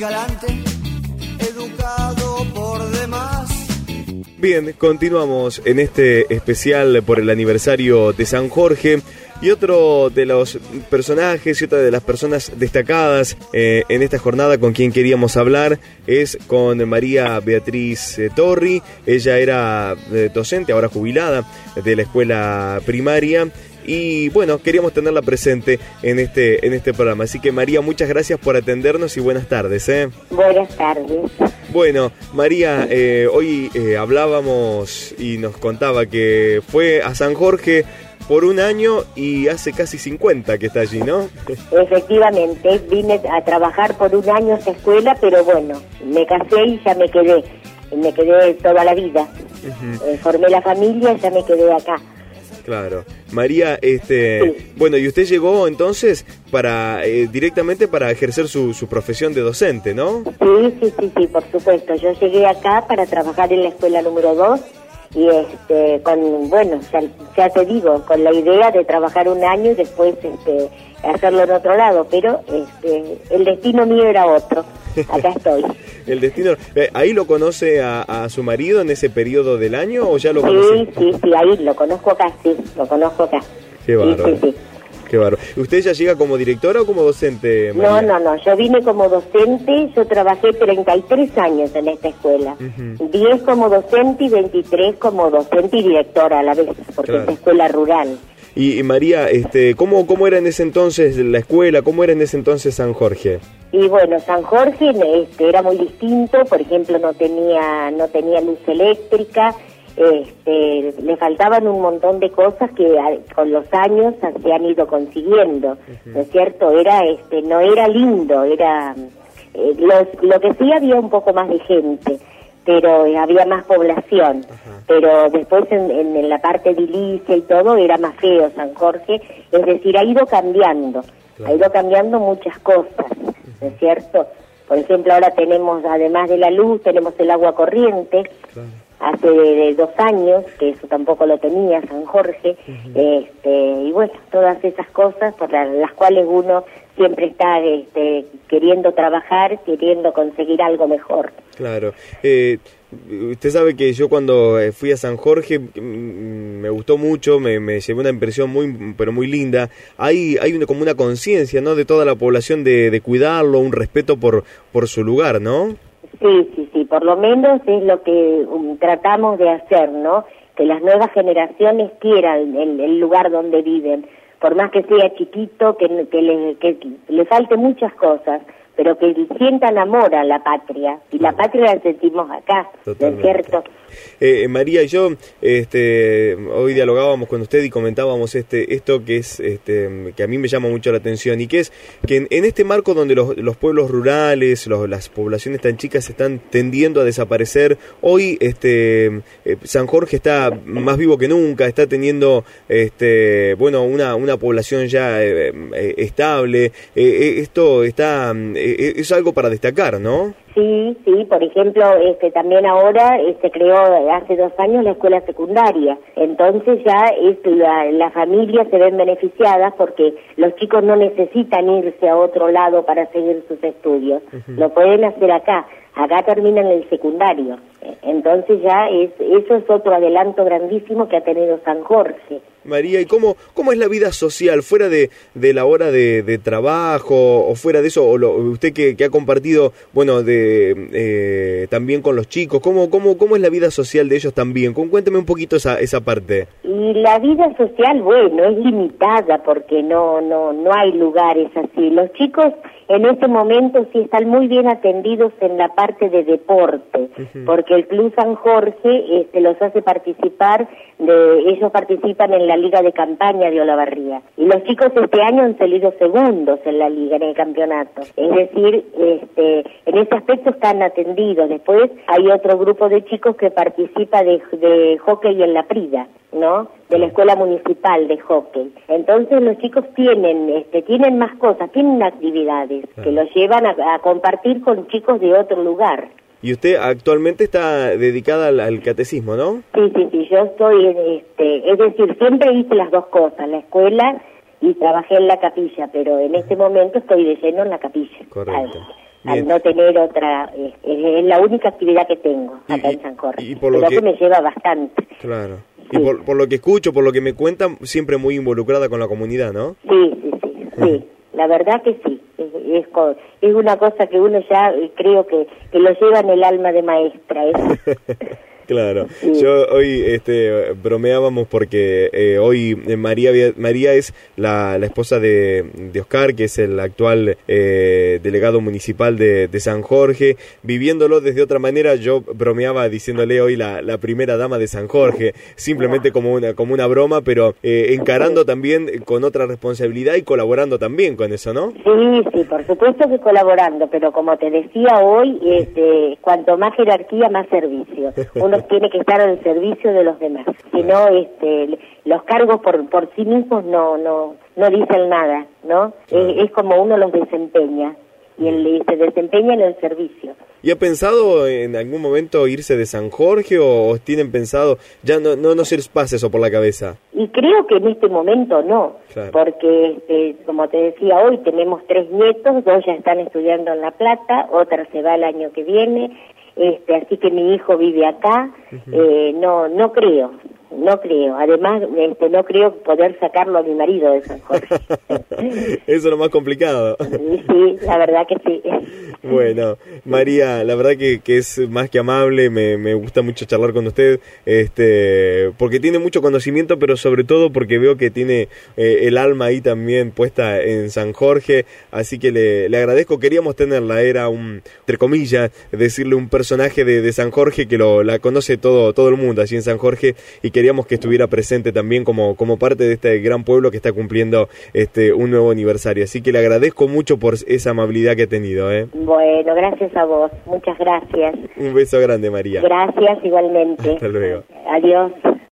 galante, educado por demás. Bien, continuamos en este especial por el aniversario de San Jorge. Y otro de los personajes y otra de las personas destacadas eh, en esta jornada con quien queríamos hablar es con María Beatriz eh, Torri. Ella era eh, docente, ahora jubilada, de la escuela primaria y bueno, queríamos tenerla presente en este, en este programa. Así que María, muchas gracias por atendernos y buenas tardes. ¿eh? Buenas tardes. Bueno, María, eh, hoy eh, hablábamos y nos contaba que fue a San Jorge por un año y hace casi 50 que está allí, ¿no? Efectivamente, vine a trabajar por un año a esa escuela, pero bueno, me casé y ya me quedé, me quedé toda la vida. formé la familia y ya me quedé acá. Claro. María, este, bueno, y usted llegó entonces para eh, directamente para ejercer su, su profesión de docente, ¿no? Sí, sí, sí, sí, por supuesto. Yo llegué acá para trabajar en la escuela número 2 y este con bueno ya, ya, te digo con la idea de trabajar un año y después este hacerlo en otro lado pero este el destino mío era otro acá estoy el destino eh, ahí lo conoce a, su marido en ese periodo del año o ya lo conoce sí sí sí ahí lo conozco acá sí lo conozco acá qué bárbaro sí, sí, Qué bárbaro. ¿Usted ya llega como directora o como docente? No, no, no. Yo vine como docente. Yo trabajé 33 años en esta escuela. 10 como docente y 23 como docente y directora a la vez, porque es escuela rural. Y, María, este, ¿cómo, ¿cómo era en ese entonces la escuela? ¿Cómo era en ese entonces San Jorge? Y bueno, San Jorge este, era muy distinto. Por ejemplo, no tenía, no tenía luz eléctrica este, le faltaban un montón de cosas que con los años se han ido consiguiendo, ¿no es cierto? Era, este, no era lindo, era, eh, lo que sí había un poco más de gente, pero había más población, pero después en, la parte de Ilicia y todo era más feo San Jorge, es decir, ha ido cambiando, ha ido cambiando muchas cosas, ¿no es cierto? Por ejemplo, ahora tenemos, además de la luz, tenemos el agua corriente, hace dos años, que eso tampoco lo tenía San Jorge, este, y bueno, todas esas cosas por las cuales uno siempre está este, queriendo trabajar, queriendo conseguir algo mejor. Claro. Eh, usted sabe que yo cuando eh, fui a San Jorge mm, me gustó mucho, me, me llevé una impresión muy, pero muy linda. Hay, hay una, como una conciencia, ¿no? De toda la población de, de cuidarlo, un respeto por, por su lugar, ¿no? Sí, sí, sí, por lo menos es lo que um, tratamos de hacer, ¿no? Que las nuevas generaciones quieran el, lugar donde viven, por más que sea chiquito, que, que, le, que le falte muchas cosas, pero que sientan amor a la patria, y la patria la sentimos acá, ¿no es cierto? Eh, María, yo este, hoy dialogábamos con usted y comentábamos este, esto que es este, que a mí me llama mucho la atención y que es que en, este marco donde los, los pueblos rurales, las poblaciones tan chicas están tendiendo a desaparecer, hoy este, eh, San Jorge está más vivo que nunca, está teniendo este, bueno, una, una población ya eh, estable, esto está, es algo para destacar, ¿no? Sí, sí, por ejemplo, este, también ahora se este, creó hace dos años la escuela secundaria, entonces ya es, la, la familia se ven beneficiadas porque los chicos no necesitan irse a otro lado para seguir sus estudios, lo pueden hacer acá, acá terminan el secundario, entonces ya es, eso es otro adelanto grandísimo que ha tenido San Jorge. María, ¿y cómo, cómo es la vida social fuera de, de la hora de, trabajo o fuera de eso? O usted que, que, ha compartido, bueno, de, eh, también con los chicos, ¿cómo, cómo, ¿cómo es la vida social de ellos también? Cuénteme un poquito esa, esa parte. Y la vida social, bueno, es limitada porque no, no, no hay lugares así. Los chicos en este momento sí están muy bien atendidos en la parte de deporte, porque el Club San Jorge este, los hace participar, de, ellos participan en la liga de campaña de Olavarría. Y los chicos este año han salido segundos en la liga, en el campeonato. Es decir, este, en ese aspecto están atendidos. Después hay otro grupo de chicos que participa de, de hockey en la Prida. ¿no? De la escuela municipal de hockey. Entonces los chicos tienen, este, tienen más cosas, tienen actividades que los llevan a, compartir con chicos de otro lugar. Y usted actualmente está dedicada al, catecismo, ¿no? Sí, sí, sí, yo estoy, este, es decir, siempre hice las dos cosas, la escuela y trabajé en la capilla, pero en este momento estoy de lleno en la capilla. Correcto. al no tener otra, es, es la única actividad que tengo acá Y- en San Jorge, y por lo pero que- que me lleva bastante. Claro. Y por, por lo que escucho, por lo que me cuentan, siempre muy involucrada con la comunidad, ¿no? Sí, sí, sí, sí. La verdad que sí. Es, es, una cosa que uno ya eh, creo que, que lo lleva en el alma de maestra. ¿eh? Claro, yo hoy este, bromeábamos porque eh, hoy eh, María, María es la, la esposa de, de Oscar, que es el actual eh, delegado municipal de, de San Jorge. Viviéndolo desde otra manera, yo bromeaba diciéndole hoy la, la primera dama de San Jorge, simplemente como una, como una broma, pero eh, encarando también con otra responsabilidad y colaborando también con eso, ¿no? Sí, sí, por supuesto que colaborando, pero como te decía hoy, este, cuanto más jerarquía, más servicio. Uno tiene que estar al servicio de los demás. Si no, este, los cargos por, por sí mismos no, no, no dicen nada, ¿no? Es, es como uno los desempeña y él se desempeña en el servicio. ¿Y ha pensado en algún momento irse de San Jorge o, tienen pensado, ya no, no, no se les pasa eso por la cabeza? Y creo que en este momento no, Claro. porque este, como te decía hoy, tenemos tres nietos, dos ya están estudiando en La Plata, otra se va el año que viene, este, así que mi hijo vive acá, eh, no, no creo, no creo. Además, este, no creo poder sacarlo a mi marido de San Jorge. Eso es lo más complicado. Sí, la verdad que sí. Bueno, María, la verdad que, que es más que amable, me, me gusta mucho charlar con usted, este, porque tiene mucho conocimiento, pero sobre todo porque veo que tiene eh, el alma ahí también puesta en San Jorge, así que le, le agradezco, queríamos tenerla, era un, entre comillas, decirle un personaje de, de San Jorge que lo, la conoce todo, todo el mundo allí en San Jorge y queríamos que estuviera presente también como, como parte de este gran pueblo que está cumpliendo este, un nuevo aniversario, así que le agradezco mucho por esa amabilidad que ha tenido, ¿eh? Bueno, gracias a vos, muchas gracias. Un beso grande, María. Gracias igualmente. Hasta luego. Adiós.